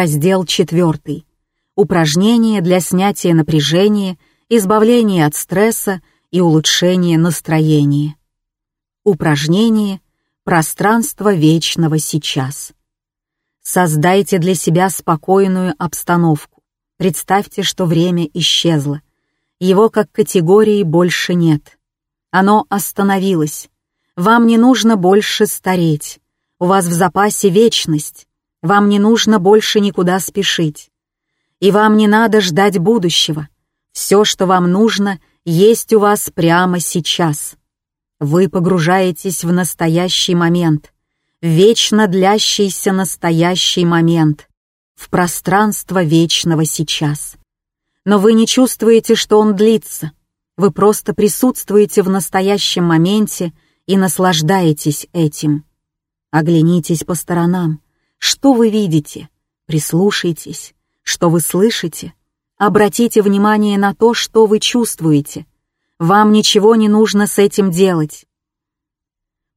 Раздел 4. Упражнения для снятия напряжения, избавления от стресса и улучшения настроения. Упражнение «Пространство вечного сейчас». Создайте для себя спокойную обстановку. Представьте, что время исчезло. Его как категории больше нет. Оно остановилось. Вам не нужно больше стареть. У вас в запасе вечность. Вам не нужно больше никуда спешить. И вам не надо ждать будущего. Все, что вам нужно, есть у вас прямо сейчас. Вы погружаетесь в настоящий момент, в вечно длящийся настоящий момент, в пространство вечного сейчас. Но вы не чувствуете, что он длится. Вы просто присутствуете в настоящем моменте и наслаждаетесь этим. Оглянитесь по сторонам. Что вы видите? Прислушайтесь. Что вы слышите? Обратите внимание на то, что вы чувствуете. Вам ничего не нужно с этим делать.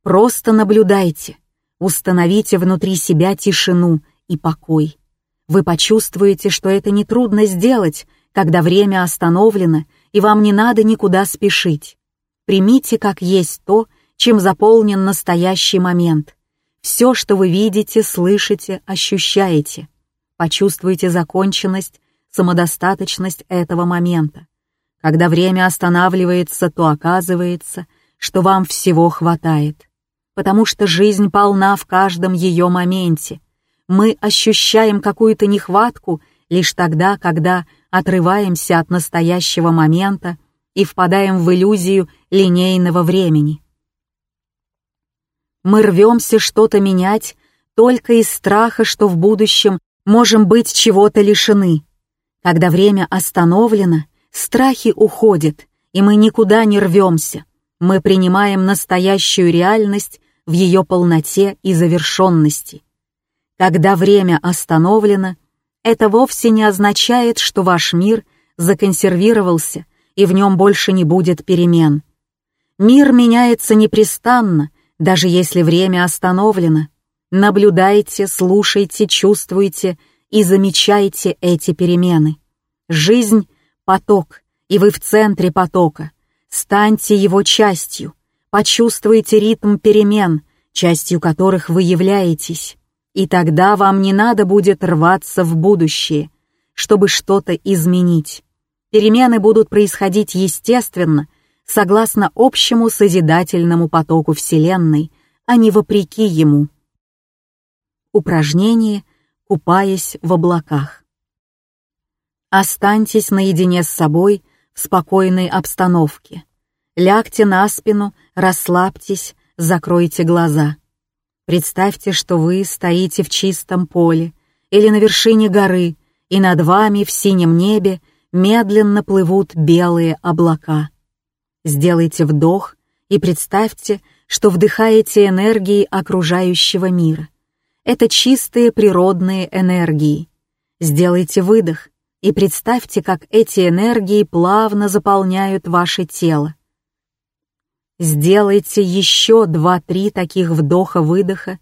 Просто наблюдайте. Установите внутри себя тишину и покой. Вы почувствуете, что это нетрудно сделать, когда время остановлено, и вам не надо никуда спешить. Примите как есть то, чем заполнен настоящий момент — все, что вы видите, слышите, ощущаете. Почувствуйте законченность, самодостаточность этого момента. Когда время останавливается, то оказывается, что вам всего хватает. Потому что жизнь полна в каждом ее моменте. Мы ощущаем какую-то нехватку лишь тогда, когда отрываемся от настоящего момента и впадаем в иллюзию линейного времени. Мы рвемся что-то менять только из страха, что в будущем можем быть чего-то лишены. Когда время остановлено, страхи уходят, и мы никуда не рвемся. Мы принимаем настоящую реальность в ее полноте и завершенности. Когда время остановлено, это вовсе не означает, что ваш мир законсервировался и в нем больше не будет перемен. Мир меняется непрестанно, даже если время остановлено. Наблюдайте, слушайте, чувствуйте и замечайте эти перемены. Жизнь — поток, и вы в центре потока. Станьте его частью, почувствуйте ритм перемен, частью которых вы являетесь. И тогда вам не надо будет рваться в будущее, чтобы что-то изменить. Перемены будут происходить естественно — согласно общему созидательному потоку Вселенной, а не вопреки ему. Упражнение «Купаясь в облаках». Останьтесь наедине с собой в спокойной обстановке. Лягте на спину, расслабьтесь, закройте глаза. Представьте, что вы стоите в чистом поле или на вершине горы, и над вами в синем небе медленно плывут белые облака. Сделайте вдох и представьте, что вдыхаете энергии окружающего мира. Это чистые природные энергии. Сделайте выдох и представьте, как эти энергии плавно заполняют ваше тело. Сделайте еще два-три таких вдоха-выдоха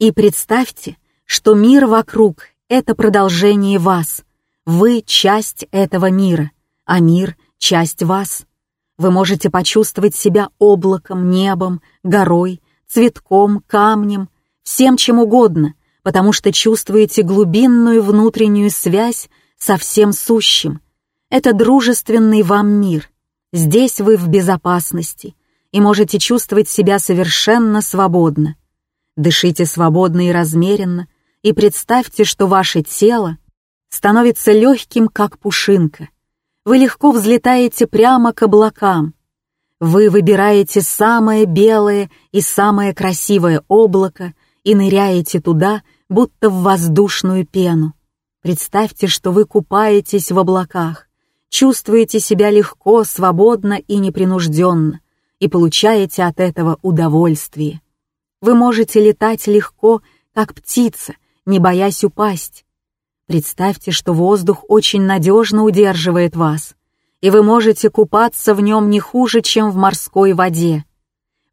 и представьте, что мир вокруг — это продолжение вас. Вы — часть этого мира, а мир — часть вас. Вы можете почувствовать себя облаком, небом, горой, цветком, камнем, всем чем угодно, потому что чувствуете глубинную внутреннюю связь со всем сущим. Это дружественный вам мир. Здесь вы в безопасности и можете чувствовать себя совершенно свободно. Дышите свободно и размеренно, и представьте, что ваше тело становится легким, как пушинка — вы легко взлетаете прямо к облакам. Вы выбираете самое белое и самое красивое облако и ныряете туда, будто в воздушную пену. Представьте, что вы купаетесь в облаках, чувствуете себя легко, свободно и непринужденно, и получаете от этого удовольствие. Вы можете летать легко, как птица, не боясь упасть. Представьте, что воздух очень надежно удерживает вас, и вы можете купаться в нем не хуже, чем в морской воде.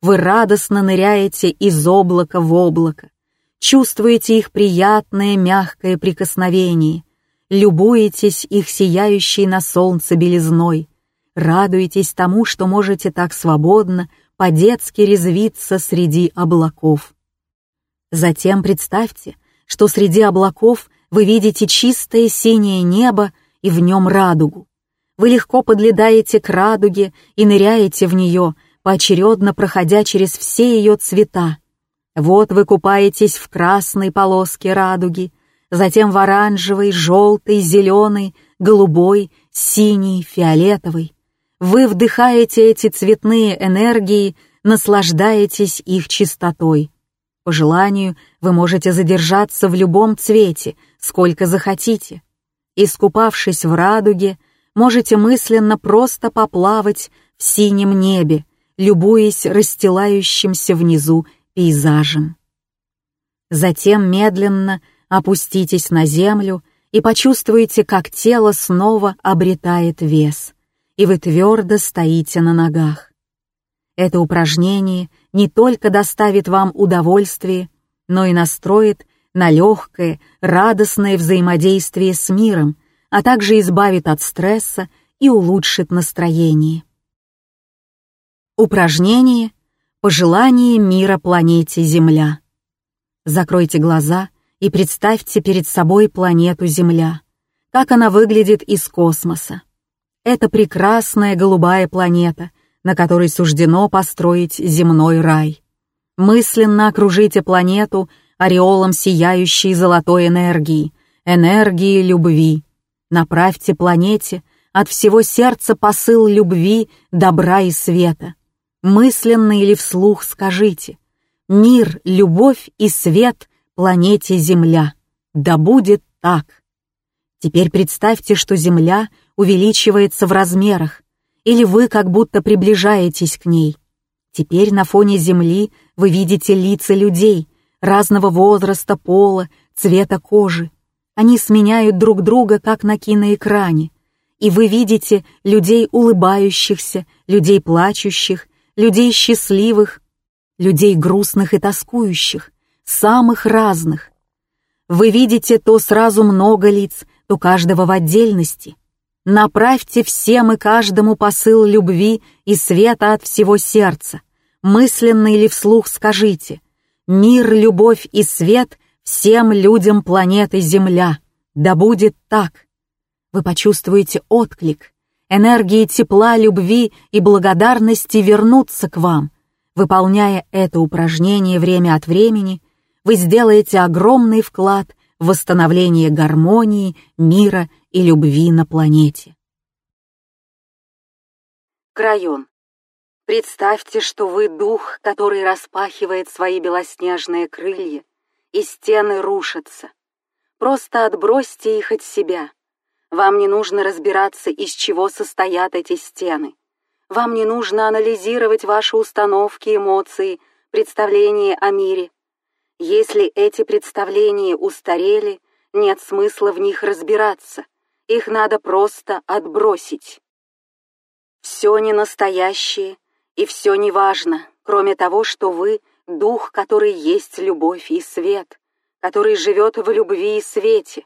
Вы радостно ныряете из облака в облако, чувствуете их приятное мягкое прикосновение, любуетесь их сияющей на солнце белизной, радуетесь тому, что можете так свободно, по-детски резвиться среди облаков. Затем представьте, что среди облаков вы видите чистое синее небо и в нем радугу. Вы легко подледаете к радуге и ныряете в нее, поочередно проходя через все ее цвета. Вот вы купаетесь в красной полоске радуги, затем в оранжевой, желтой, зеленой, голубой, синей, фиолетовой. Вы вдыхаете эти цветные энергии, наслаждаетесь их чистотой. По желанию вы можете задержаться в любом цвете, сколько захотите. Искупавшись в радуге, можете мысленно просто поплавать в синем небе, любуясь расстилающимся внизу пейзажем. Затем медленно опуститесь на землю и почувствуете, как тело снова обретает вес, и вы твердо стоите на ногах. Это упражнение не только доставит вам удовольствие, но и настроит на легкое, радостное взаимодействие с миром, а также избавит от стресса и улучшит настроение. Упражнение «Пожелание мира планете Земля». Закройте глаза и представьте перед собой планету Земля, как она выглядит из космоса. Это прекрасная голубая планета, на которой суждено построить земной рай. Мысленно окружите планету ореолом сияющей золотой энергии, энергии любви. Направьте планете от всего сердца посыл любви, добра и света. Мысленно или вслух скажите «Мир, любовь и свет планете Земля. Да будет так». Теперь представьте, что Земля увеличивается в размерах, или вы как будто приближаетесь к ней. Теперь на фоне Земли вы видите лица людей разного возраста, пола, цвета кожи. Они сменяют друг друга, как на киноэкране. И вы видите людей улыбающихся, людей плачущих, людей счастливых, людей грустных и тоскующих, самых разных. Вы видите то сразу много лиц, то каждого в отдельности — Направьте всем и каждому посыл любви и света от всего сердца. Мысленно или вслух скажите «Мир, любовь и свет всем людям планеты Земля. Да будет так». Вы почувствуете отклик. Энергии тепла, любви и благодарности вернутся к вам. Выполняя это упражнение время от времени, вы сделаете огромный вклад в восстановление гармонии, мира и любви на планете. Крайон. Представьте, что вы дух, который распахивает свои белоснежные крылья, и стены рушатся. Просто отбросьте их от себя. Вам не нужно разбираться, из чего состоят эти стены. Вам не нужно анализировать ваши установки, эмоции, представления о мире. Если эти представления устарели, нет смысла в них разбираться — их надо просто отбросить. Все не настоящее и все не важно, кроме того, что вы — дух, который есть любовь и свет, который живет в любви и свете.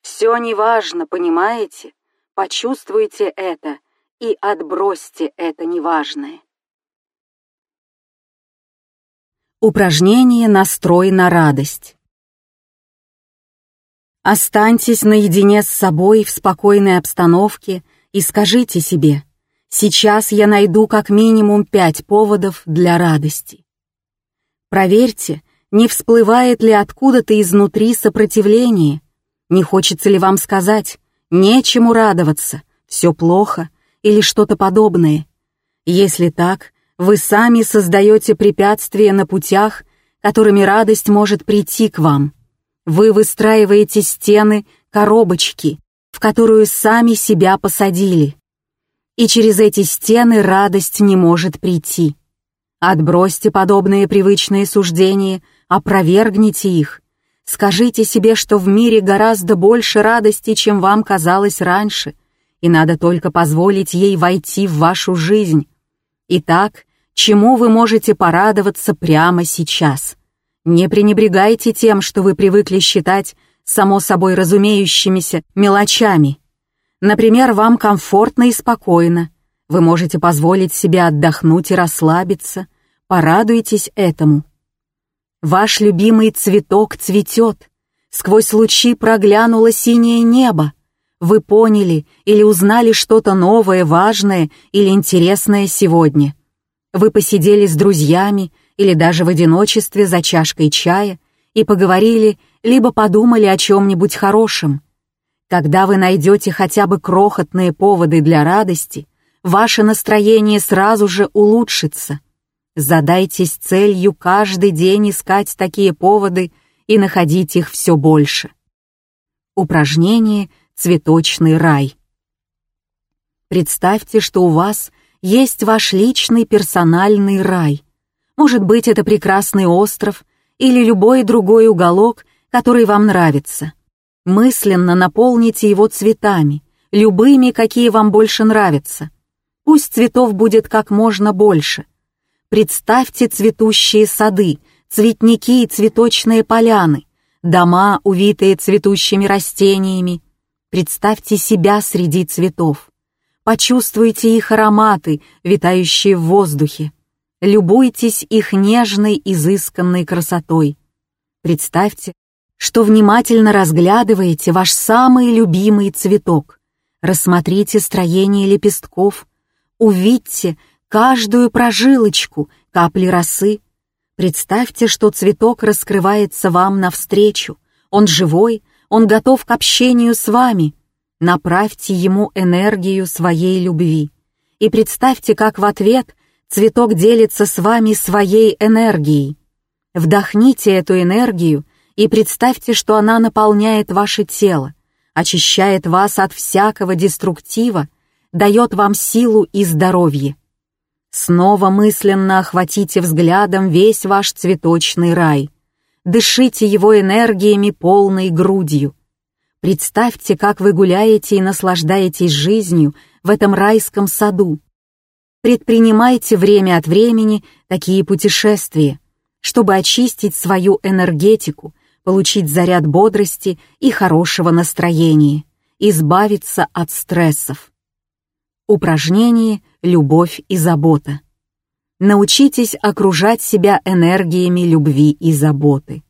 Все не важно, понимаете? Почувствуйте это и отбросьте это неважное. Упражнение «Настрой на радость». Останьтесь наедине с собой в спокойной обстановке и скажите себе, сейчас я найду как минимум пять поводов для радости. Проверьте, не всплывает ли откуда-то изнутри сопротивление, не хочется ли вам сказать, нечему радоваться, все плохо или что-то подобное. Если так, вы сами создаете препятствия на путях, которыми радость может прийти к вам. Вы выстраиваете стены, коробочки, в которую сами себя посадили. И через эти стены радость не может прийти. Отбросьте подобные привычные суждения, опровергните их. Скажите себе, что в мире гораздо больше радости, чем вам казалось раньше, и надо только позволить ей войти в вашу жизнь. Итак, чему вы можете порадоваться прямо сейчас? Не пренебрегайте тем, что вы привыкли считать само собой разумеющимися мелочами. Например, вам комфортно и спокойно. Вы можете позволить себе отдохнуть и расслабиться. Порадуйтесь этому. Ваш любимый цветок цветет. Сквозь лучи проглянуло синее небо. Вы поняли или узнали что-то новое, важное или интересное сегодня. Вы посидели с друзьями или даже в одиночестве за чашкой чая и поговорили, либо подумали о чем-нибудь хорошем. Когда вы найдете хотя бы крохотные поводы для радости, ваше настроение сразу же улучшится. Задайтесь целью каждый день искать такие поводы и находить их все больше. Упражнение «Цветочный рай». Представьте, что у вас есть ваш личный персональный рай. Может быть, это прекрасный остров или любой другой уголок, который вам нравится. Мысленно наполните его цветами, любыми, какие вам больше нравятся. Пусть цветов будет как можно больше. Представьте цветущие сады, цветники и цветочные поляны, дома, увитые цветущими растениями. Представьте себя среди цветов. Почувствуйте их ароматы, витающие в воздухе. Любуйтесь их нежной, изысканной красотой. Представьте, что внимательно разглядываете ваш самый любимый цветок. Рассмотрите строение лепестков, увидьте каждую прожилочку, капли росы. Представьте, что цветок раскрывается вам навстречу. Он живой, он готов к общению с вами. Направьте ему энергию своей любви и представьте, как в ответ цветок делится с вами своей энергией. Вдохните эту энергию и представьте, что она наполняет ваше тело, очищает вас от всякого деструктива, дает вам силу и здоровье. Снова мысленно охватите взглядом весь ваш цветочный рай. Дышите его энергиями полной грудью. Представьте, как вы гуляете и наслаждаетесь жизнью в этом райском саду. Предпринимайте время от времени такие путешествия, чтобы очистить свою энергетику, получить заряд бодрости и хорошего настроения, избавиться от стрессов. Упражнение «Любовь и забота». Научитесь окружать себя энергиями любви и заботы.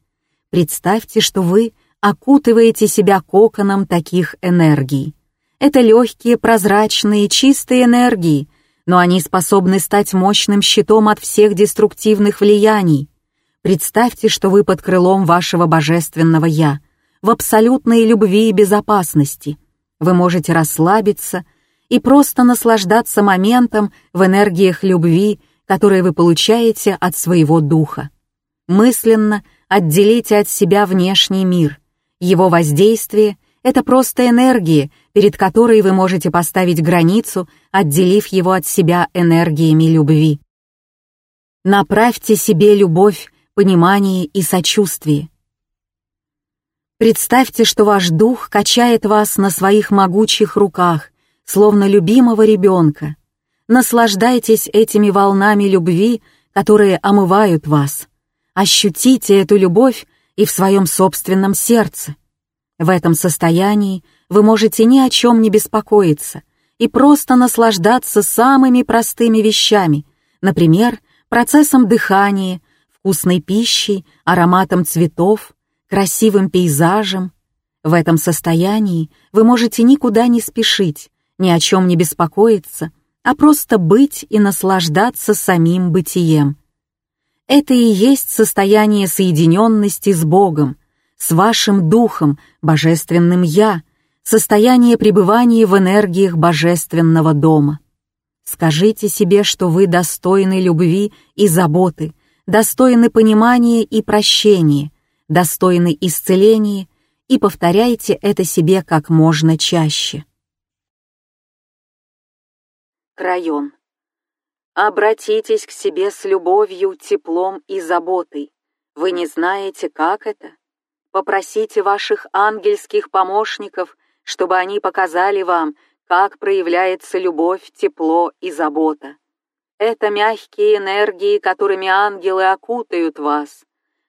Представьте, что вы окутываете себя коконом таких энергий. Это легкие, прозрачные, чистые энергии, но они способны стать мощным щитом от всех деструктивных влияний. Представьте, что вы под крылом вашего божественного «Я», в абсолютной любви и безопасности. Вы можете расслабиться и просто наслаждаться моментом в энергиях любви, которые вы получаете от своего духа. Мысленно отделите от себя внешний мир, его воздействие — это просто энергия, перед которой вы можете поставить границу, отделив его от себя энергиями любви. Направьте себе любовь, понимание и сочувствие. Представьте, что ваш дух качает вас на своих могучих руках, словно любимого ребенка. Наслаждайтесь этими волнами любви, которые омывают вас. Ощутите эту любовь и в своем собственном сердце. В этом состоянии вы можете ни о чем не беспокоиться и просто наслаждаться самыми простыми вещами, например, процессом дыхания, вкусной пищей, ароматом цветов, красивым пейзажем. В этом состоянии вы можете никуда не спешить, ни о чем не беспокоиться, а просто быть и наслаждаться самим бытием. Это и есть состояние соединенности с Богом, с вашим духом, божественным «Я», состояние пребывания в энергиях божественного дома. Скажите себе, что вы достойны любви и заботы, достойны понимания и прощения, достойны исцеления, и повторяйте это себе как можно чаще. Район. Обратитесь к себе с любовью, теплом и заботой. Вы не знаете, как это? Попросите ваших ангельских помощников, чтобы они показали вам, как проявляется любовь, тепло и забота. Это мягкие энергии, которыми ангелы окутают вас.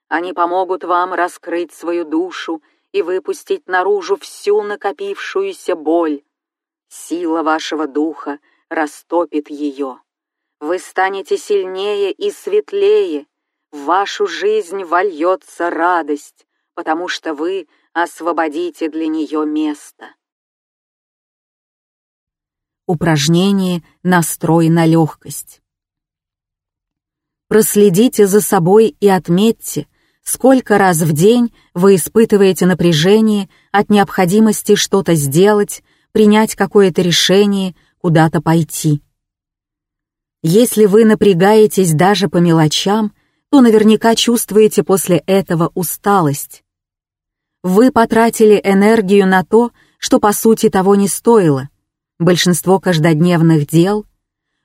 Они помогут вам раскрыть свою душу и выпустить наружу всю накопившуюся боль. Сила вашего духа растопит ее. Вы станете сильнее и светлее, в вашу жизнь вольется радость, потому что вы освободите для нее место. Упражнение «Настрой на легкость». Проследите за собой и отметьте, сколько раз в день вы испытываете напряжение от необходимости что-то сделать, принять какое-то решение, куда-то пойти. Если вы напрягаетесь даже по мелочам, то наверняка чувствуете после этого усталость. Вы потратили энергию на то, что по сути того не стоило. Большинство каждодневных дел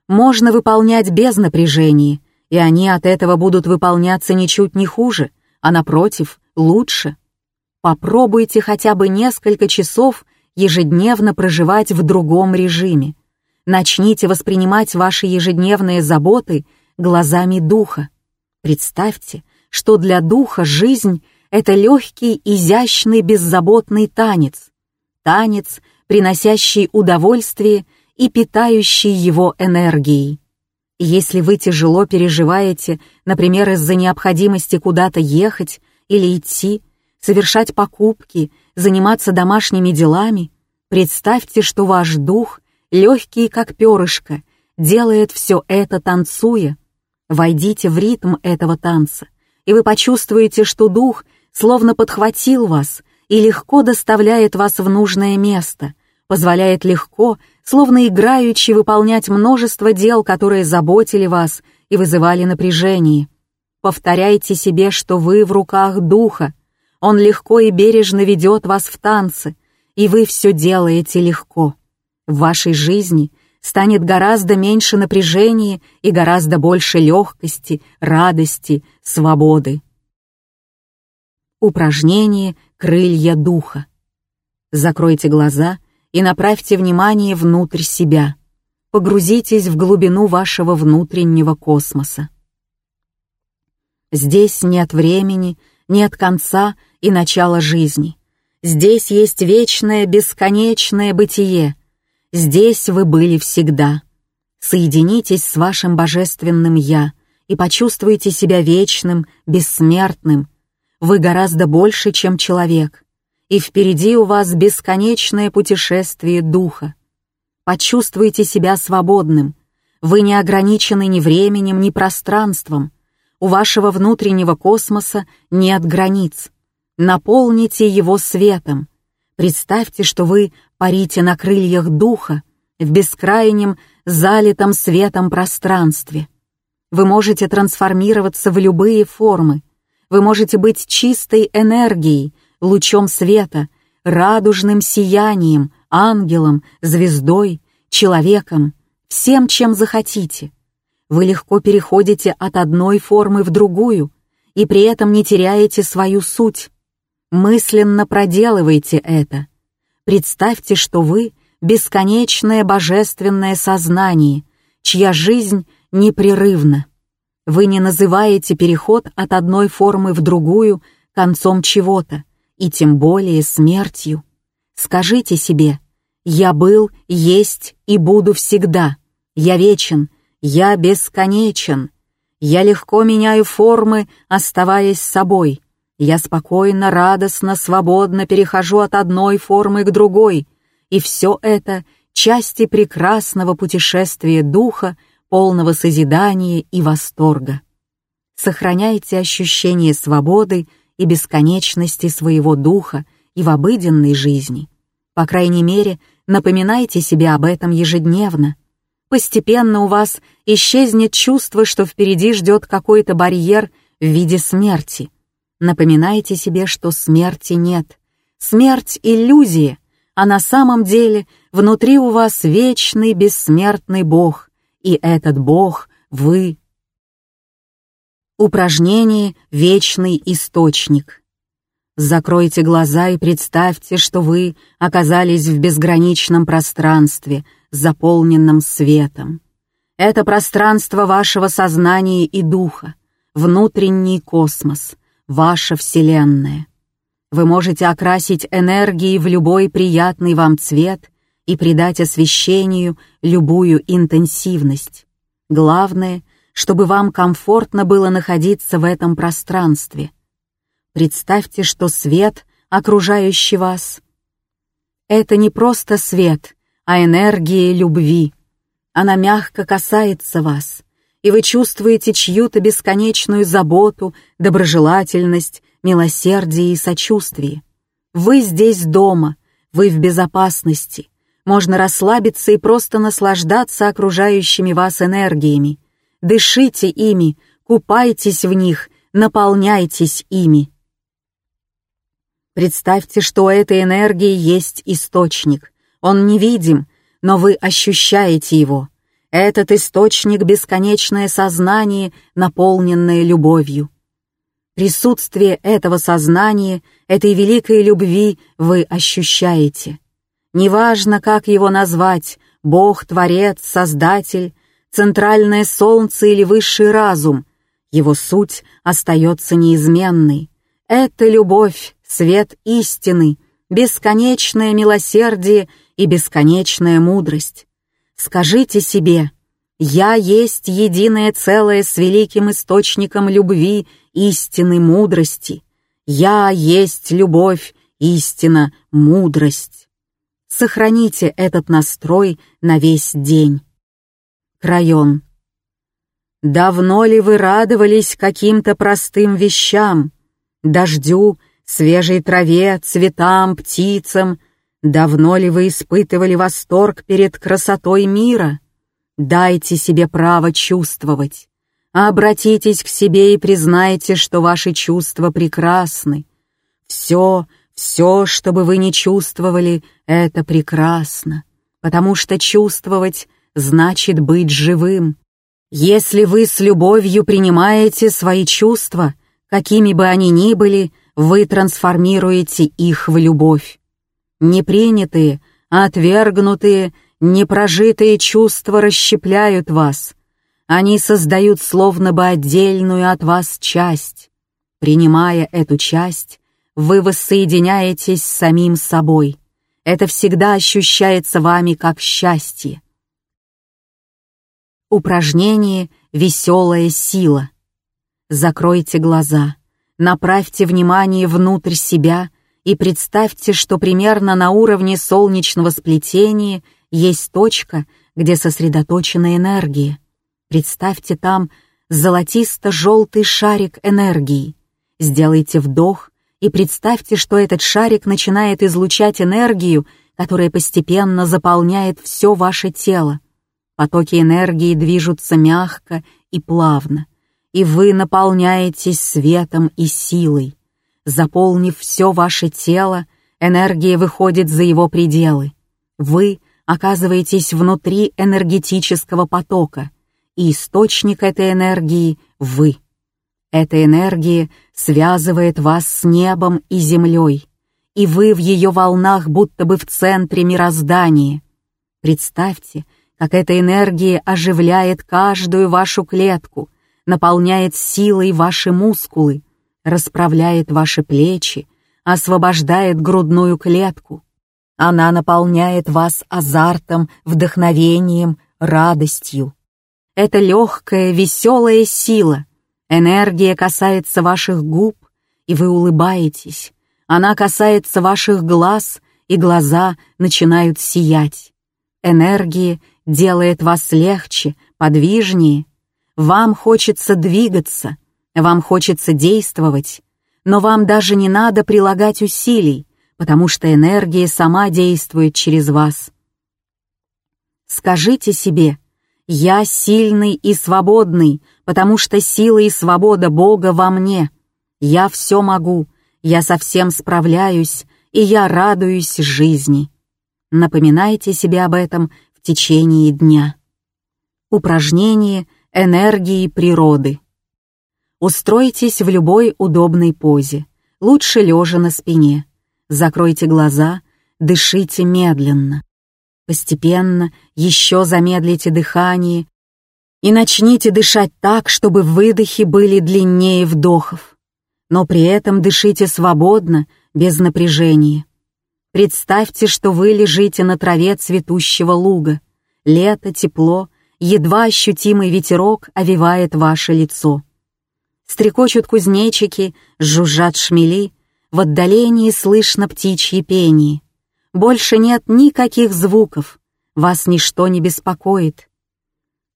можно выполнять без напряжения, и они от этого будут выполняться ничуть не хуже, а напротив, лучше. Попробуйте хотя бы несколько часов ежедневно проживать в другом режиме. Начните воспринимать ваши ежедневные заботы глазами духа. Представьте, что для духа жизнь — это легкий, изящный, беззаботный танец. Танец, приносящий удовольствие и питающий его энергией. Если вы тяжело переживаете, например, из-за необходимости куда-то ехать или идти, совершать покупки, заниматься домашними делами, представьте, что ваш дух, легкий как перышко, делает все это танцуя. Войдите в ритм этого танца, и вы почувствуете, что дух словно подхватил вас и легко доставляет вас в нужное место, позволяет легко словно играючи выполнять множество дел, которые заботили вас и вызывали напряжение. Повторяйте себе, что вы в руках Духа. Он легко и бережно ведет вас в танцы, и вы все делаете легко. В вашей жизни станет гораздо меньше напряжения и гораздо больше легкости, радости, свободы. Упражнение «Крылья духа». Закройте глаза и направьте внимание внутрь себя. Погрузитесь в глубину вашего внутреннего космоса. Здесь нет времени, нет конца и начала жизни. Здесь есть вечное, бесконечное бытие. Здесь вы были всегда. Соединитесь с вашим божественным «Я» и почувствуйте себя вечным, бессмертным. Вы гораздо больше, чем человек и впереди у вас бесконечное путешествие духа. Почувствуйте себя свободным. Вы не ограничены ни временем, ни пространством. У вашего внутреннего космоса нет границ. Наполните его светом. Представьте, что вы парите на крыльях духа в бескрайнем, залитом светом пространстве. Вы можете трансформироваться в любые формы. Вы можете быть чистой энергией, лучом света, радужным сиянием, ангелом, звездой, человеком, всем, чем захотите. Вы легко переходите от одной формы в другую и при этом не теряете свою суть. Мысленно проделывайте это. Представьте, что вы — бесконечное божественное сознание, чья жизнь непрерывна. Вы не называете переход от одной формы в другую концом чего-то, и тем более смертью. Скажите себе, я был, есть и буду всегда. Я вечен, я бесконечен. Я легко меняю формы, оставаясь собой. Я спокойно, радостно, свободно перехожу от одной формы к другой. И все это — части прекрасного путешествия духа, полного созидания и восторга. Сохраняйте ощущение свободы и бесконечности своего духа и в обыденной жизни. По крайней мере, напоминайте себе об этом ежедневно. Постепенно у вас исчезнет чувство, что впереди ждет какой-то барьер в виде смерти. Напоминайте себе, что смерти нет. Смерть — иллюзия, а на самом деле внутри у вас вечный бессмертный Бог, и этот Бог — вы. Упражнение «Вечный источник». Закройте глаза и представьте, что вы оказались в безграничном пространстве, заполненном светом. Это пространство вашего сознания и духа, внутренний космос, ваша Вселенная. Вы можете окрасить энергией в любой приятный вам цвет и придать освещению любую интенсивность. Главное, чтобы вам комфортно было находиться в этом пространстве. Представьте, что свет, окружающий вас, это не просто свет, а энергия любви. Она мягко касается вас, и вы чувствуете чью-то бесконечную заботу, доброжелательность, милосердие и сочувствие. Вы здесь дома, вы в безопасности. Можно расслабиться и просто наслаждаться окружающими вас энергиями. Дышите ими, купайтесь в них, наполняйтесь ими. Представьте, что этой энергии есть источник. Он невидим, но вы ощущаете его. Этот источник — бесконечное сознание, наполненное любовью. Присутствие этого сознания, этой великой любви вы ощущаете. Неважно, как его назвать — Бог, Творец, Создатель, Центральное Солнце или Высший Разум — его суть остается неизменной. Это любовь, свет истины, бесконечное милосердие и бесконечная мудрость. Скажите себе, «Я есть единое целое с великим источником любви, истины, мудрости. Я есть любовь, истина, мудрость». Сохраните этот настрой на весь день. Крайон. Давно ли вы радовались каким-то простым вещам? Дождю, свежей траве, цветам, птицам. Давно ли вы испытывали восторг перед красотой мира? Дайте себе право чувствовать. Обратитесь к себе и признайте, что ваши чувства прекрасны. Все, все, что бы вы ни чувствовали, это прекрасно, потому что чувствовать значит быть живым. Если вы с любовью принимаете свои чувства, какими бы они ни были, вы трансформируете их в любовь. Непринятые, отвергнутые, непрожитые чувства расщепляют вас. Они создают словно бы отдельную от вас часть. Принимая эту часть, вы воссоединяетесь с самим собой. Это всегда ощущается вами как счастье. Упражнение «Веселая сила». Закройте глаза. Направьте внимание внутрь себя и представьте, что примерно на уровне солнечного сплетения есть точка, где сосредоточена энергия. Представьте там золотисто-желтый шарик энергии. Сделайте вдох и представьте, что этот шарик начинает излучать энергию, которая постепенно заполняет все ваше тело. Потоки энергии движутся мягко и плавно и вы наполняетесь светом и силой. Заполнив все ваше тело, энергия выходит за его пределы. Вы оказываетесь внутри энергетического потока, и источник этой энергии — вы. Эта энергия связывает вас с небом и землей, и вы в ее волнах будто бы в центре мироздания. Представьте, как эта энергия оживляет каждую вашу клетку — наполняет силой ваши мускулы, расправляет ваши плечи, освобождает грудную клетку. Она наполняет вас азартом, вдохновением, радостью. Это легкая, веселая сила. Энергия касается ваших губ, и вы улыбаетесь. Она касается ваших глаз, и глаза начинают сиять. Энергия делает вас легче, подвижнее, вам хочется двигаться, вам хочется действовать, но вам даже не надо прилагать усилий, потому что энергия сама действует через вас. Скажите себе, я сильный и свободный, потому что сила и свобода Бога во мне. Я все могу, я совсем справляюсь, и я радуюсь жизни. Напоминайте себе об этом в течение дня. Упражнение энергии природы. Устройтесь в любой удобной позе, лучше лежа на спине. Закройте глаза, дышите медленно. Постепенно еще замедлите дыхание и начните дышать так, чтобы выдохи были длиннее вдохов. но при этом дышите свободно, без напряжения. Представьте, что вы лежите на траве цветущего луга. Лето, тепло, едва ощутимый ветерок овивает ваше лицо. Стрекочут кузнечики, жужжат шмели, в отдалении слышно птичье пение. Больше нет никаких звуков, вас ничто не беспокоит.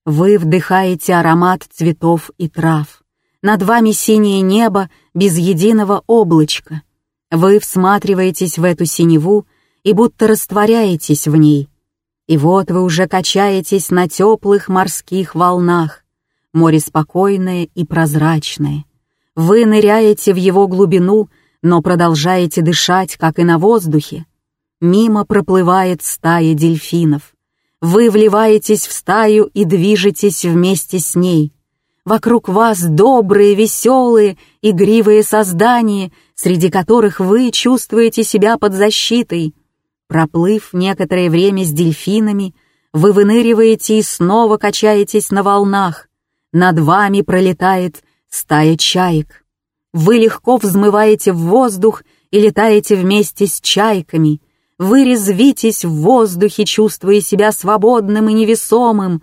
Вы вдыхаете аромат цветов и трав. Над вами синее небо без единого облачка. Вы всматриваетесь в эту синеву и будто растворяетесь в ней. И вот вы уже качаетесь на теплых морских волнах. Море спокойное и прозрачное. Вы ныряете в его глубину, но продолжаете дышать, как и на воздухе. Мимо проплывает стая дельфинов. Вы вливаетесь в стаю и движетесь вместе с ней. Вокруг вас добрые, веселые, игривые создания, среди которых вы чувствуете себя под защитой. Проплыв некоторое время с дельфинами, вы выныриваете и снова качаетесь на волнах. Над вами пролетает стая чаек. Вы легко взмываете в воздух и летаете вместе с чайками. Вы резвитесь в воздухе, чувствуя себя свободным и невесомым.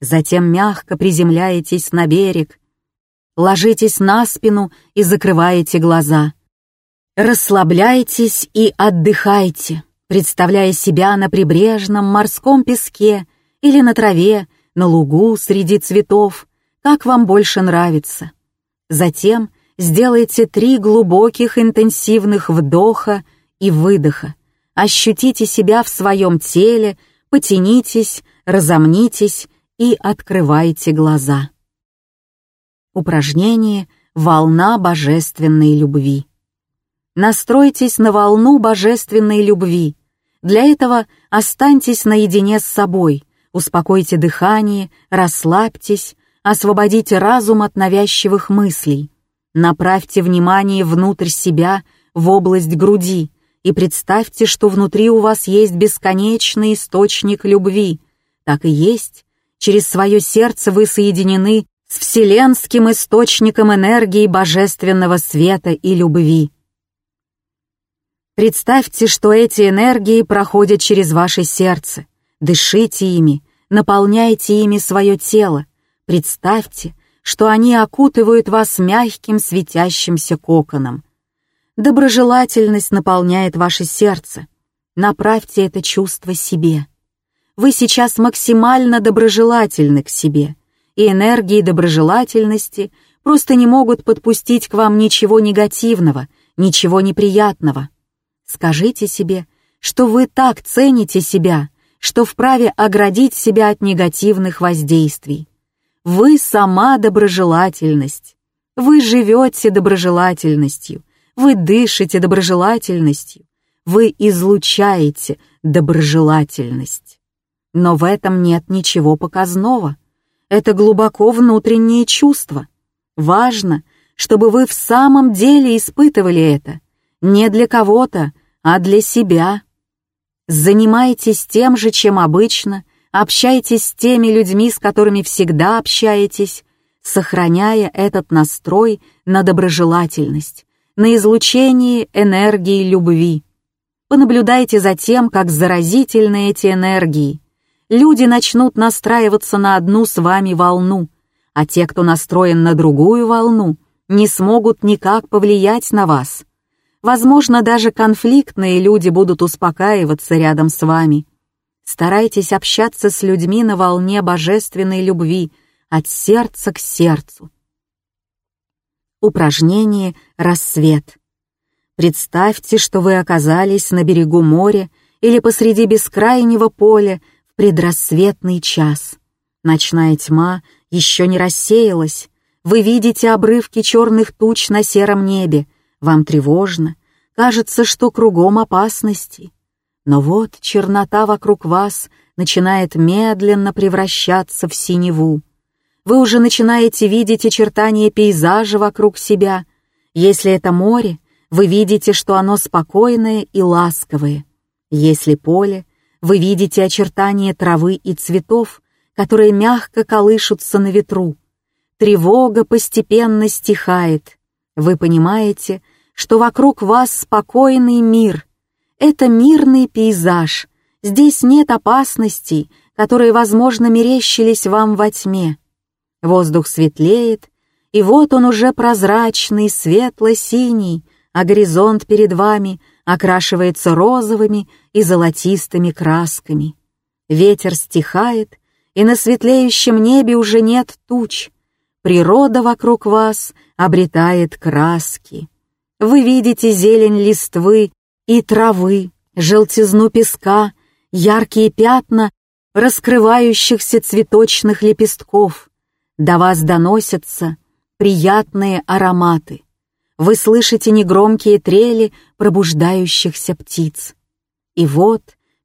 Затем мягко приземляетесь на берег. Ложитесь на спину и закрываете глаза. Расслабляйтесь и отдыхайте, представляя себя на прибрежном морском песке или на траве, на лугу среди цветов, как вам больше нравится. Затем сделайте три глубоких интенсивных вдоха и выдоха. Ощутите себя в своем теле, потянитесь, разомнитесь и открывайте глаза. Упражнение «Волна божественной любви». Настройтесь на волну божественной любви. Для этого останьтесь наедине с собой, успокойте дыхание, расслабьтесь, освободите разум от навязчивых мыслей. Направьте внимание внутрь себя, в область груди, и представьте, что внутри у вас есть бесконечный источник любви. Так и есть. Через свое сердце вы соединены с вселенским источником энергии божественного света и любви. Представьте, что эти энергии проходят через ваше сердце. Дышите ими, наполняйте ими свое тело. Представьте, что они окутывают вас мягким светящимся коконом. Доброжелательность наполняет ваше сердце. Направьте это чувство себе. Вы сейчас максимально доброжелательны к себе, и энергии доброжелательности просто не могут подпустить к вам ничего негативного, ничего неприятного. Скажите себе, что вы так цените себя, что вправе оградить себя от негативных воздействий. Вы сама доброжелательность. Вы живете доброжелательностью. Вы дышите доброжелательностью. Вы излучаете доброжелательность. Но в этом нет ничего показного. Это глубоко внутреннее чувство. Важно, чтобы вы в самом деле испытывали это. Не для кого-то, а для себя. Занимайтесь тем же, чем обычно, общайтесь с теми людьми, с которыми всегда общаетесь, сохраняя этот настрой на доброжелательность, на излучение энергии любви. Понаблюдайте за тем, как заразительны эти энергии. Люди начнут настраиваться на одну с вами волну, а те, кто настроен на другую волну, не смогут никак повлиять на вас. Возможно, даже конфликтные люди будут успокаиваться рядом с вами. Старайтесь общаться с людьми на волне божественной любви, от сердца к сердцу. Упражнение «Рассвет». Представьте, что вы оказались на берегу моря или посреди бескрайнего поля в предрассветный час. Ночная тьма еще не рассеялась. Вы видите обрывки черных туч на сером небе, вам тревожно, кажется, что кругом опасности. Но вот чернота вокруг вас начинает медленно превращаться в синеву. Вы уже начинаете видеть очертания пейзажа вокруг себя. Если это море, вы видите, что оно спокойное и ласковое. Если поле, вы видите очертания травы и цветов, которые мягко колышутся на ветру. Тревога постепенно стихает, Вы понимаете, что вокруг вас спокойный мир. Это мирный пейзаж. Здесь нет опасностей, которые, возможно, мерещились вам во тьме. Воздух светлеет, и вот он уже прозрачный, светло-синий, а горизонт перед вами окрашивается розовыми и золотистыми красками. Ветер стихает, и на светлеющем небе уже нет туч. Природа вокруг вас обретает краски. Вы видите зелень листвы и травы, желтизну песка, яркие пятна раскрывающихся цветочных лепестков. До вас доносятся приятные ароматы. Вы слышите негромкие трели пробуждающихся птиц. И вот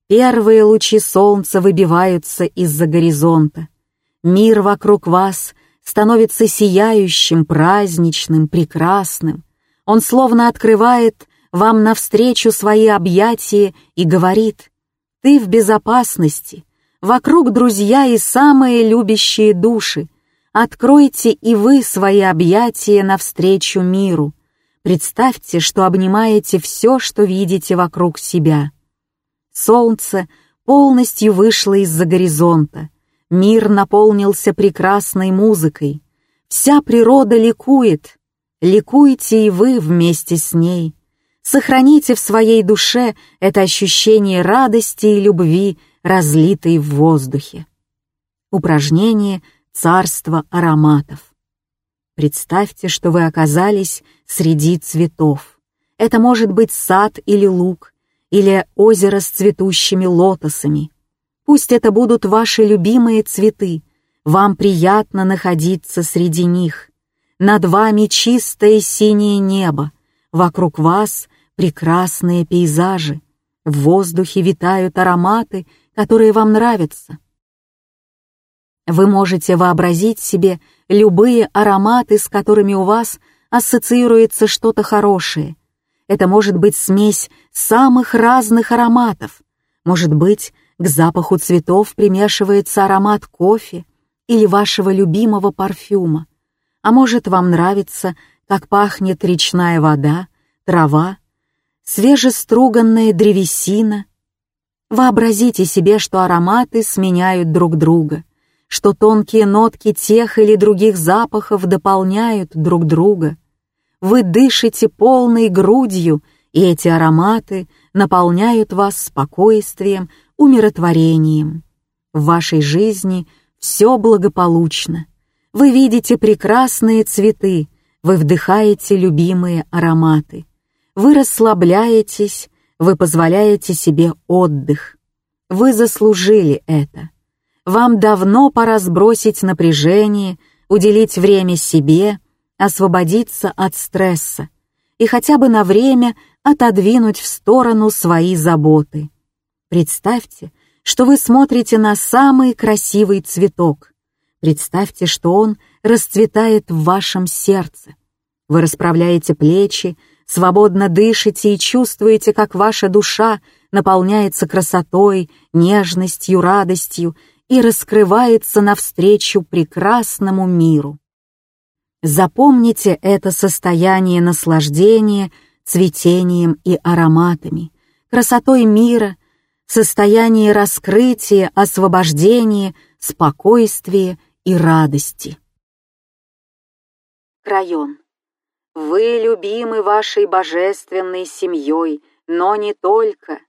первые лучи солнца выбиваются из-за горизонта. Мир вокруг вас становится сияющим, праздничным, прекрасным. Он словно открывает вам навстречу свои объятия и говорит «Ты в безопасности, вокруг друзья и самые любящие души, откройте и вы свои объятия навстречу миру». Представьте, что обнимаете все, что видите вокруг себя. Солнце полностью вышло из-за горизонта. Мир наполнился прекрасной музыкой. Вся природа ликует. Ликуйте и вы вместе с ней. Сохраните в своей душе это ощущение радости и любви, разлитой в воздухе. Упражнение «Царство ароматов». Представьте, что вы оказались среди цветов. Это может быть сад или луг, или озеро с цветущими лотосами. Пусть это будут ваши любимые цветы, вам приятно находиться среди них. Над вами чистое синее небо, вокруг вас прекрасные пейзажи, в воздухе витают ароматы, которые вам нравятся. Вы можете вообразить себе любые ароматы, с которыми у вас ассоциируется что-то хорошее. Это может быть смесь самых разных ароматов. Может быть, к запаху цветов примешивается аромат кофе или вашего любимого парфюма. А может, вам нравится, как пахнет речная вода, трава, свежеструганная древесина. Вообразите себе, что ароматы сменяют друг друга — что тонкие нотки тех или других запахов дополняют друг друга. Вы дышите полной грудью, и эти ароматы наполняют вас спокойствием, умиротворением. В вашей жизни все благополучно. Вы видите прекрасные цветы, вы вдыхаете любимые ароматы. Вы расслабляетесь, вы позволяете себе отдых. Вы заслужили это. Вам давно пора сбросить напряжение, уделить время себе, освободиться от стресса и хотя бы на время отодвинуть в сторону свои заботы. Представьте, что вы смотрите на самый красивый цветок. Представьте, что он расцветает в вашем сердце. Вы расправляете плечи, свободно дышите и чувствуете, как ваша душа наполняется красотой, нежностью, радостью и раскрывается навстречу прекрасному миру. Запомните это состояние наслаждения цветением и ароматами, красотой мира, состояние раскрытия, освобождения, спокойствия и радости. Район. Вы любимы вашей божественной семьей, но не только.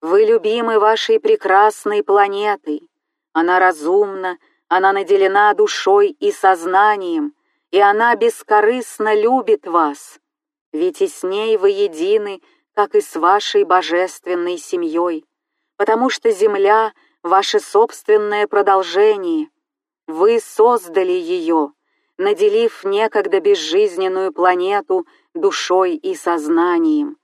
Вы любимы вашей прекрасной планетой. Она разумна, она наделена душой и сознанием, и она бескорыстно любит вас, ведь и с ней вы едины, как и с вашей божественной семьей, потому что Земля — ваше собственное продолжение. Вы создали ее, наделив некогда безжизненную планету душой и сознанием.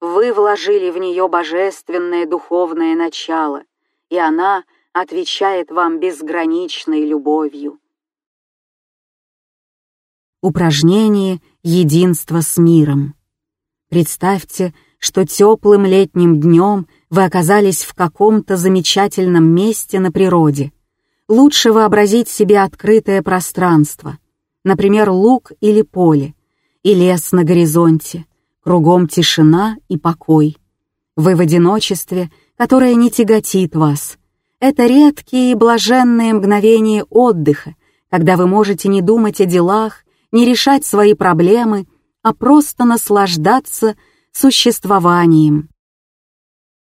Вы вложили в нее божественное духовное начало, и она — отвечает вам безграничной любовью. Упражнение «Единство с миром». Представьте, что теплым летним днем вы оказались в каком-то замечательном месте на природе. Лучше вообразить себе открытое пространство, например, луг или поле, и лес на горизонте, кругом тишина и покой. Вы в одиночестве, которое не тяготит вас. Это редкие и блаженные мгновения отдыха, когда вы можете не думать о делах, не решать свои проблемы, а просто наслаждаться существованием.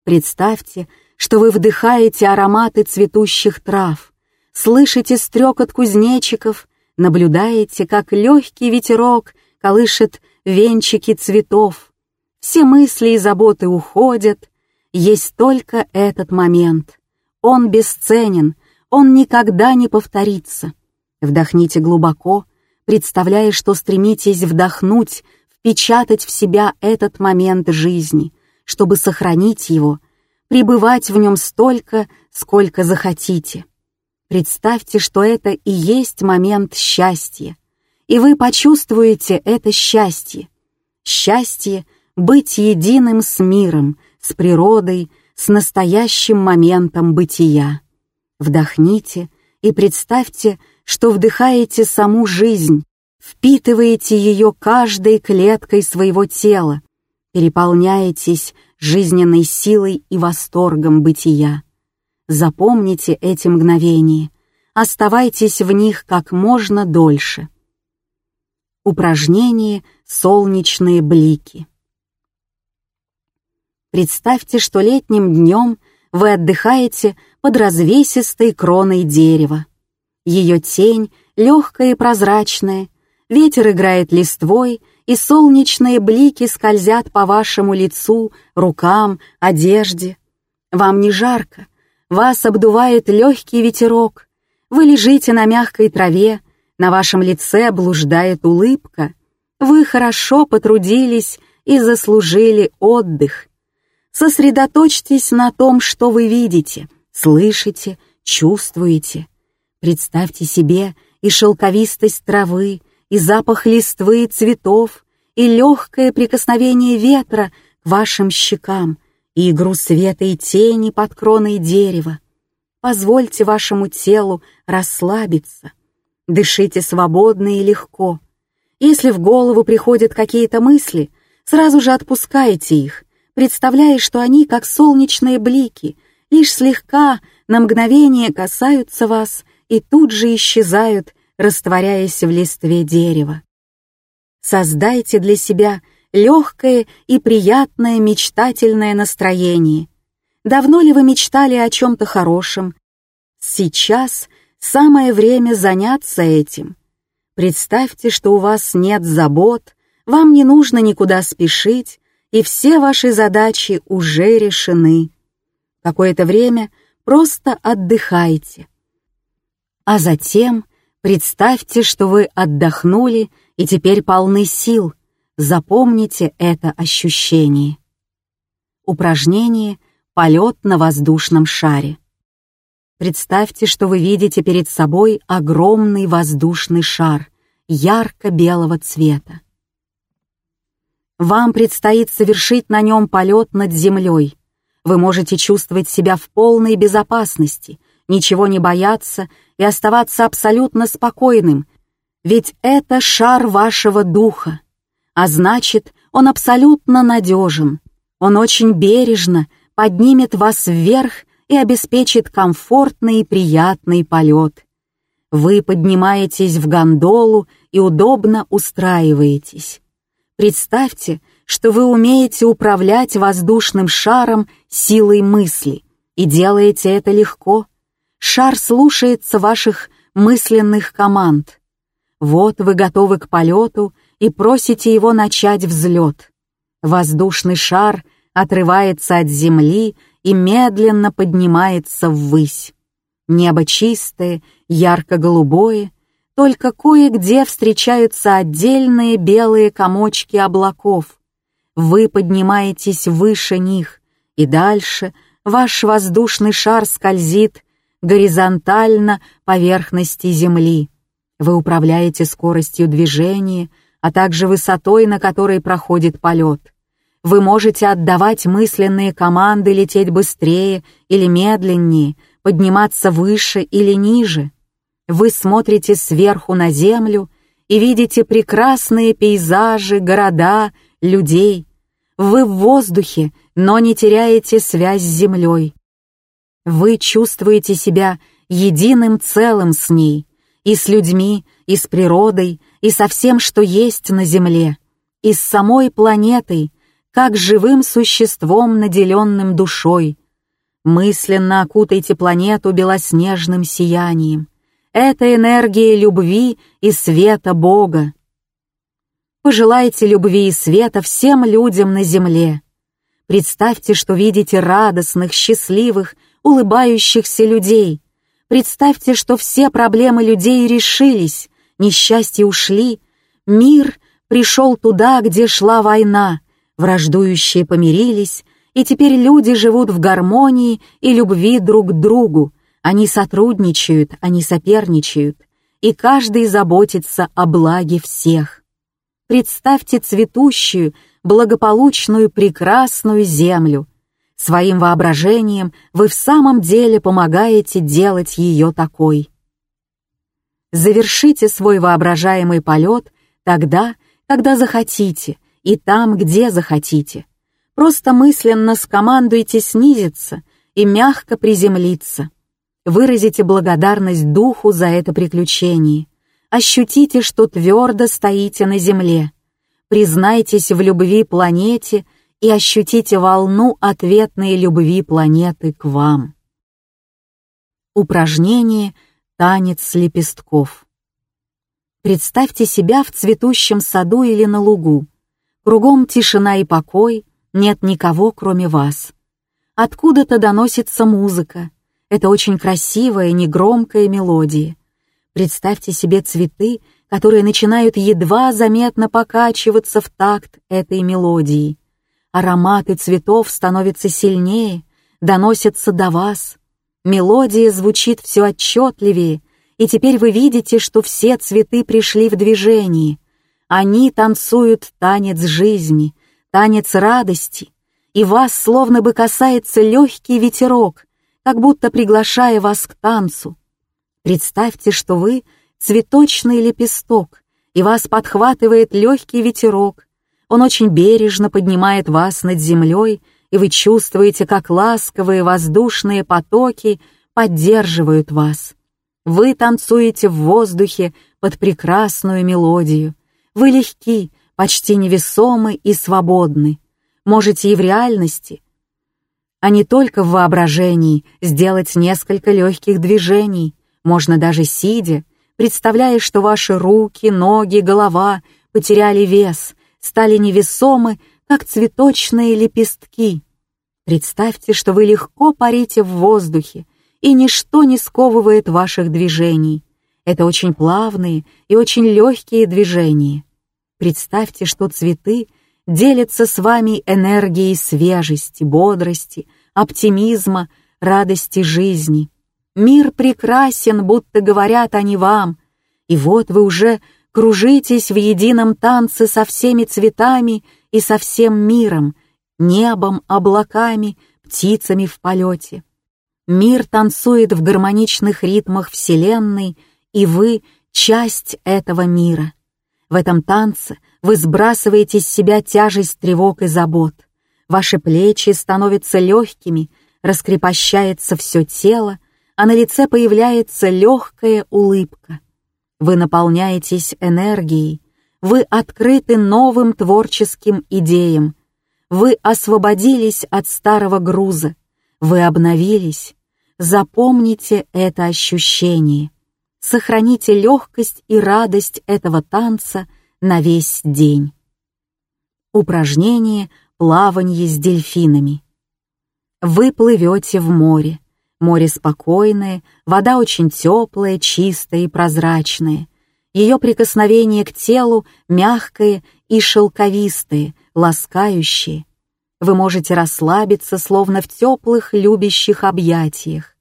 Представьте, что вы вдыхаете ароматы цветущих трав, слышите стрекот кузнечиков, наблюдаете, как легкий ветерок колышет венчики цветов. Все мысли и заботы уходят, есть только этот момент. Он бесценен, он никогда не повторится. Вдохните глубоко, представляя, что стремитесь вдохнуть, впечатать в себя этот момент жизни, чтобы сохранить его, пребывать в нем столько, сколько захотите. Представьте, что это и есть момент счастья, и вы почувствуете это счастье. Счастье — быть единым с миром, с природой, с настоящим моментом бытия. Вдохните и представьте, что вдыхаете саму жизнь, впитываете ее каждой клеткой своего тела, переполняетесь жизненной силой и восторгом бытия. Запомните эти мгновения, оставайтесь в них как можно дольше. Упражнение «Солнечные блики». Представьте, что летним днем вы отдыхаете под развесистой кроной дерева. Ее тень легкая и прозрачная, ветер играет листвой, и солнечные блики скользят по вашему лицу, рукам, одежде. Вам не жарко, вас обдувает легкий ветерок, вы лежите на мягкой траве, на вашем лице блуждает улыбка, вы хорошо потрудились и заслужили отдых. Сосредоточьтесь на том, что вы видите, слышите, чувствуете. Представьте себе и шелковистость травы, и запах листвы и цветов, и легкое прикосновение ветра к вашим щекам, и игру света и тени под кроной дерева. Позвольте вашему телу расслабиться. Дышите свободно и легко. Если в голову приходят какие-то мысли, сразу же отпускайте их, представляя, что они, как солнечные блики, лишь слегка на мгновение касаются вас и тут же исчезают, растворяясь в листве дерева. Создайте для себя легкое и приятное мечтательное настроение. Давно ли вы мечтали о чем-то хорошем? Сейчас самое время заняться этим. Представьте, что у вас нет забот, вам не нужно никуда спешить, и все ваши задачи уже решены. Какое-то время просто отдыхайте, а затем представьте, что вы отдохнули и теперь полны сил. Запомните это ощущение. Упражнение «Полет на воздушном шаре». Представьте, что вы видите перед собой огромный воздушный шар ярко-белого цвета. Вам предстоит совершить на нем полет над землей. Вы можете чувствовать себя в полной безопасности, ничего не бояться и оставаться абсолютно спокойным, ведь это шар вашего духа, а значит, он абсолютно надежен. Он очень бережно поднимет вас вверх и обеспечит комфортный и приятный полет. Вы поднимаетесь в гондолу и удобно устраиваетесь. Представьте, что вы умеете управлять воздушным шаром силой мысли и делаете это легко шар слушается ваших мысленных команд. Вот вы готовы к полету и просите его начать взлет. Воздушный шар отрывается от земли и медленно поднимается ввысь. Небо чистое, ярко-голубое, только кое-где встречаются отдельные белые комочки облаков. Вы поднимаетесь выше них, и дальше ваш воздушный шар скользит горизонтально поверхности Земли. Вы управляете скоростью движения, а также высотой, на которой проходит полет. Вы можете отдавать мысленные команды лететь быстрее или медленнее, подниматься выше или ниже. Вы смотрите сверху на Землю и видите прекрасные пейзажи, города, людей. Вы в воздухе, но не теряете связь с землей. Вы чувствуете себя единым целым с ней, и с людьми, и с природой, и со всем, что есть на земле, и с самой планетой, как живым существом, наделенным душой. Мысленно окутайте планету белоснежным сиянием. Это энергия любви и света Бога. Пожелайте любви и света всем людям на земле. Представьте, что видите радостных, счастливых, улыбающихся людей. Представьте, что все проблемы людей решились, несчастья ушли, мир пришел туда, где шла война, враждующие помирились, и теперь люди живут в гармонии и любви друг к другу, они сотрудничают, они соперничают, и каждый заботится о благе всех. Представьте цветущую, благополучную, прекрасную землю. Своим воображением вы в самом деле помогаете делать ее такой. Завершите свой воображаемый полет тогда, когда захотите, и там, где захотите. Просто мысленно скомандуйте снизиться и мягко приземлиться. Выразите благодарность духу за это приключение. Ощутите, что твердо стоите на земле. Признайтесь в любви планете и ощутите волну ответной любви планеты к вам. Упражнение «Танец лепестков». Представьте себя в цветущем саду или на лугу. Кругом тишина и покой, нет никого, кроме вас. Откуда-то доносится музыка, это очень красивая, негромкая мелодия. Представьте себе цветы, которые начинают едва заметно покачиваться в такт этой мелодии. Ароматы цветов становятся сильнее, доносятся до вас. Мелодия звучит все отчетливее, и теперь вы видите, что все цветы пришли в движение. Они танцуют танец жизни, танец радости, и вас словно бы касается легкий ветерок, как будто приглашая вас к танцу. Представьте, что вы цветочный лепесток, и вас подхватывает легкий ветерок. Он очень бережно поднимает вас над землей, и вы чувствуете, как ласковые воздушные потоки поддерживают вас. Вы танцуете в воздухе под прекрасную мелодию. Вы легки, почти невесомы и свободны. Можете и в реальности — а не только в воображении сделать несколько легких движений, можно даже сидя, представляя, что ваши руки, ноги, голова потеряли вес, стали невесомы, как цветочные лепестки. Представьте, что вы легко парите в воздухе, и ничто не сковывает ваших движений. Это очень плавные и очень легкие движения. Представьте, что цветы — делится с вами энергией свежести, бодрости, оптимизма, радости жизни. Мир прекрасен, будто говорят они вам, и вот вы уже кружитесь в едином танце со всеми цветами и со всем миром, небом, облаками, птицами в полете. Мир танцует в гармоничных ритмах Вселенной, и вы — часть этого мира. В этом танце вы сбрасываете с себя тяжесть тревог и забот. Ваши плечи становятся легкими, раскрепощается все тело, а на лице появляется легкая улыбка. Вы наполняетесь энергией, вы открыты новым творческим идеям, вы освободились от старого груза, вы обновились. Запомните это ощущение. Сохраните легкость и радость этого танца на весь день. Упражнение «Плавание с дельфинами». Вы плывете в море. Море спокойное, вода очень теплая, чистая и прозрачная. Ее прикосновение к телу мягкое и шелковистое, ласкающее. Вы можете расслабиться, словно в теплых, любящих объятиях.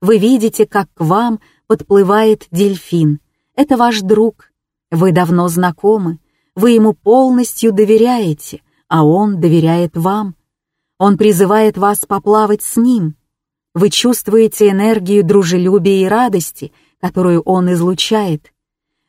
Вы видите, как к вам подплывает дельфин. Это ваш друг. Вы давно знакомы. Вы ему полностью доверяете, а он доверяет вам. Он призывает вас поплавать с ним. Вы чувствуете энергию дружелюбия и радости, которую он излучает.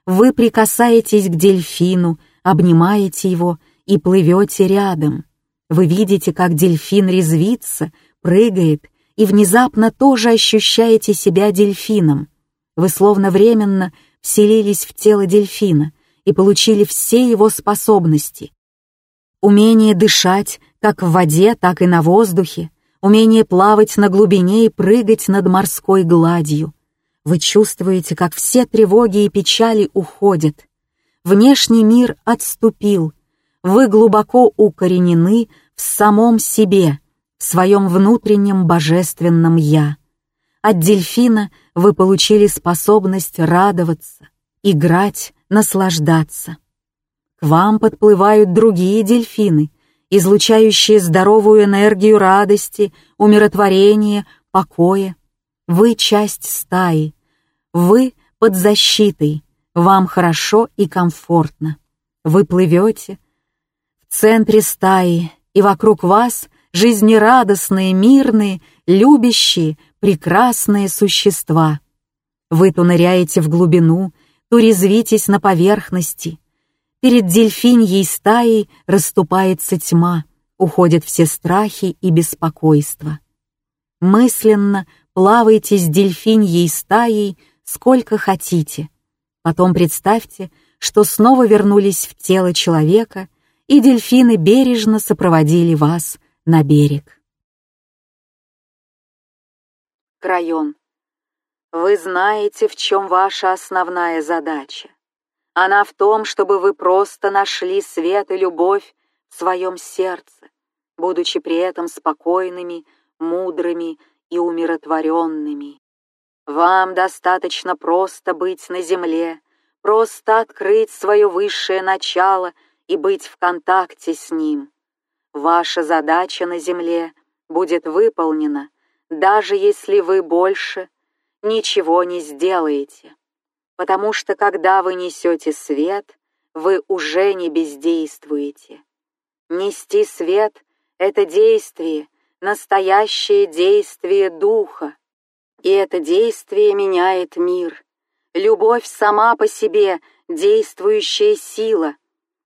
Вы прикасаетесь к дельфину, обнимаете его и плывете рядом. Вы видите, как дельфин резвится, прыгает, и внезапно тоже ощущаете себя дельфином. Вы словно временно вселились в тело дельфина и получили все его способности. Умение дышать как в воде, так и на воздухе, умение плавать на глубине и прыгать над морской гладью. Вы чувствуете, как все тревоги и печали уходят. Внешний мир отступил. Вы глубоко укоренены в самом себе, в своем внутреннем божественном «я». От дельфина вы получили способность радоваться, играть, наслаждаться. К вам подплывают другие дельфины, излучающие здоровую энергию радости, умиротворения, покоя. Вы часть стаи. Вы под защитой. Вам хорошо и комфортно. Вы плывете в центре стаи, и вокруг вас жизнерадостные, мирные, любящие, прекрасные существа. Вы то ныряете в глубину, то резвитесь на поверхности. Перед дельфиньей стаей расступается тьма, уходят все страхи и беспокойства. Мысленно плавайте с дельфиньей стаей сколько хотите. Потом представьте, что снова вернулись в тело человека, и дельфины бережно сопроводили вас на берег. Крайон. Вы знаете, в чем ваша основная задача. Она в том, чтобы вы просто нашли свет и любовь в своем сердце, будучи при этом спокойными, мудрыми и умиротворенными. Вам достаточно просто быть на земле, просто открыть свое высшее начало и быть в контакте с ним. Ваша задача на земле будет выполнена, даже если вы больше ничего не сделаете. Потому что когда вы несете свет, вы уже не бездействуете. Нести свет — это действие, настоящее действие духа. И это действие меняет мир. Любовь сама по себе — действующая сила.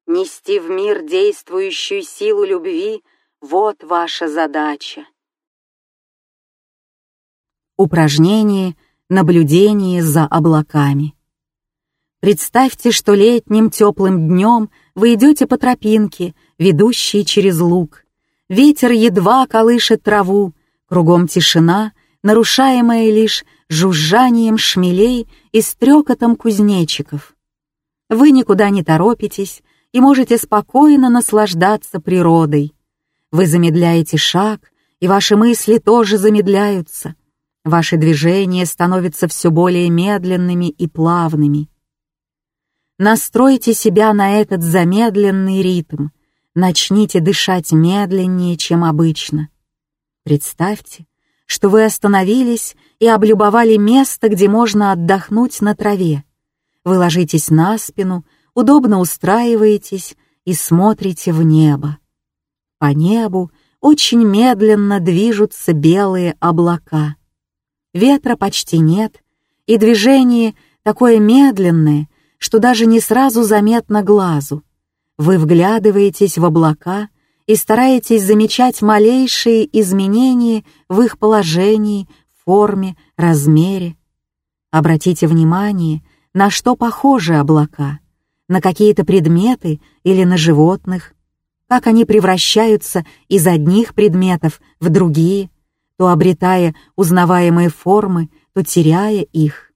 Нести в мир действующую силу любви — вот ваша задача. Упражнение «Наблюдение за облаками». Представьте, что летним теплым днем вы идете по тропинке, ведущей через луг. Ветер едва колышет траву, кругом тишина, нарушаемая лишь жужжанием шмелей и стрекотом кузнечиков. Вы никуда не торопитесь и можете спокойно наслаждаться природой. Вы замедляете шаг, и ваши мысли тоже замедляются. Ваши движения становятся все более медленными и плавными. Настройте себя на этот замедленный ритм, Начните дышать медленнее, чем обычно. Представьте, что вы остановились и облюбовали место, где можно отдохнуть на траве. Вы ложитесь на спину, удобно устраиваетесь и смотрите в небо. По небу очень медленно движутся белые облака. Ветра почти нет, и движение такое медленное, что даже не сразу заметно глазу. Вы вглядываетесь в облака и стараетесь замечать малейшие изменения в их положении, форме, размере. Обратите внимание, на что похожи облака, на какие-то предметы или на животных, как они превращаются из одних предметов в другие, то обретая узнаваемые формы, то теряя их.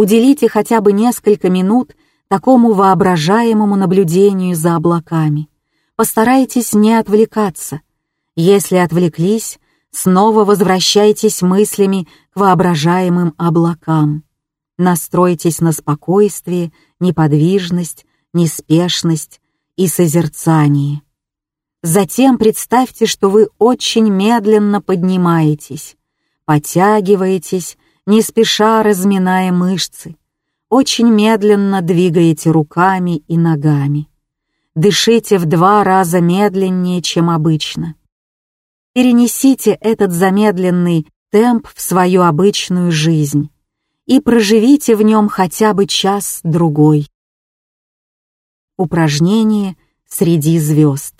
Уделите хотя бы несколько минут такому воображаемому наблюдению за облаками. Постарайтесь не отвлекаться. Если отвлеклись, снова возвращайтесь мыслями к воображаемым облакам. Настройтесь на спокойствие, неподвижность, неспешность и созерцание. Затем представьте, что вы очень медленно поднимаетесь, подтягиваетесь, не спеша разминая мышцы, очень медленно двигаете руками и ногами. Дышите в два раза медленнее, чем обычно. Перенесите этот замедленный темп в свою обычную жизнь и проживите в нем хотя бы час-другой. Упражнение среди звезд.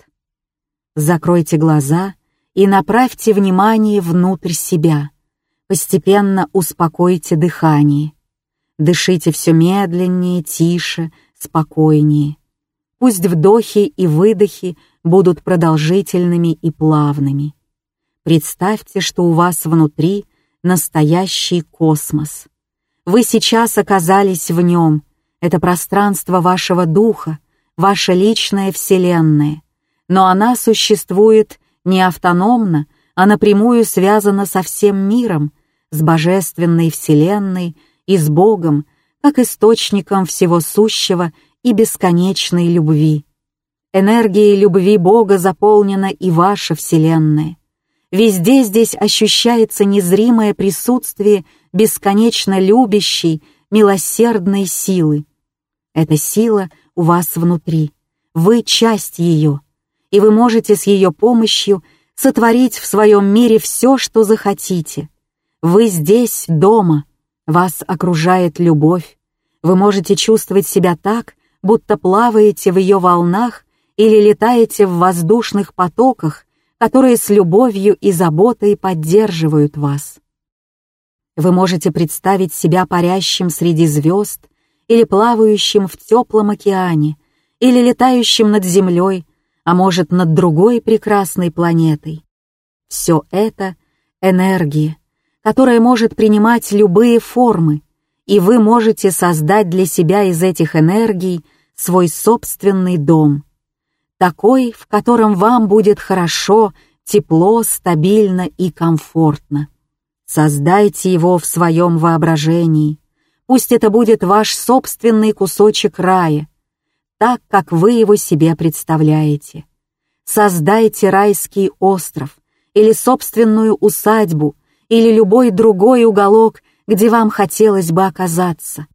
Закройте глаза и направьте внимание внутрь себя. Постепенно успокойте дыхание. Дышите все медленнее, тише, спокойнее. Пусть вдохи и выдохи будут продолжительными и плавными. Представьте, что у вас внутри настоящий космос. Вы сейчас оказались в нем. Это пространство вашего духа, ваша личная вселенная. Но она существует не автономно, а напрямую связана со всем миром, с божественной вселенной и с Богом, как источником всего сущего и бесконечной любви. Энергией любви Бога заполнена и ваша вселенная. Везде здесь ощущается незримое присутствие бесконечно любящей, милосердной силы. Эта сила у вас внутри, вы часть ее, и вы можете с ее помощью сотворить в своем мире все, что захотите. Вы здесь, дома, вас окружает любовь, вы можете чувствовать себя так, будто плаваете в ее волнах или летаете в воздушных потоках, которые с любовью и заботой поддерживают вас. Вы можете представить себя парящим среди звезд или плавающим в теплом океане, или летающим над землей, а может, над другой прекрасной планетой. Все это — энергия, которая может принимать любые формы, и вы можете создать для себя из этих энергий свой собственный дом — такой, в котором вам будет хорошо, тепло, стабильно и комфортно. Создайте его в своем воображении. Пусть это будет ваш собственный кусочек рая, так, как вы его себе представляете. Создайте райский остров или собственную усадьбу или любой другой уголок, где вам хотелось бы оказаться.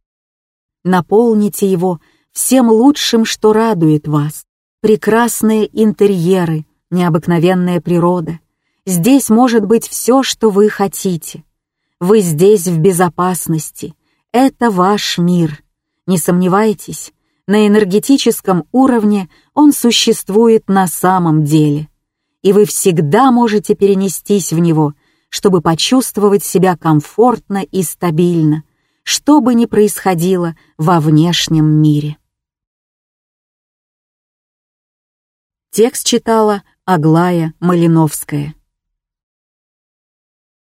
Наполните его всем лучшим, что радует вас прекрасные интерьеры, необыкновенная природа. Здесь может быть все, что вы хотите. Вы здесь в безопасности. Это ваш мир. Не сомневайтесь, на энергетическом уровне он существует на самом деле. И вы всегда можете перенестись в него, чтобы почувствовать себя комфортно и стабильно, что бы ни происходило во внешнем мире. Текст читала Аглая Малиновская.